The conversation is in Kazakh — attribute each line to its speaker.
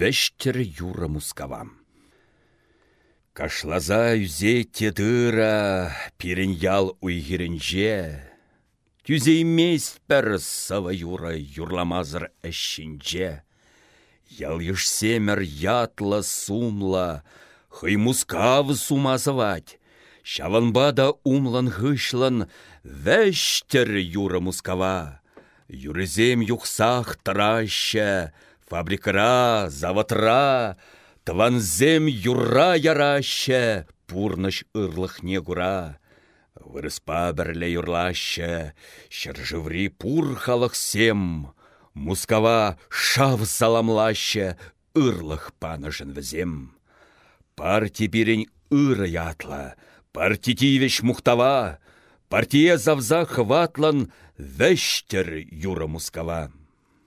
Speaker 1: вәштір юра мускавам. Кашлаза үзе тедыра, пирен ял уйгерінже, Тюзеймест пәр сава юра юрламазыр әшінже. Ял семер ятла сумла, хый мускавы сумазывать. Шаванбада умлан хышлан вәштір юра мускава. Юрызем юхсах траща, фабрикара, заватра, Тванзем юра яраща, пурныш ырлых негура. Вырыспа бірле юрлаща, шыржыври пур сем, Мускава шав саламлаща, ырлых панышын візем. Парти пирень ыры ятла, партитивеш мухтава, партия завза хватлан вәштер юра мускава.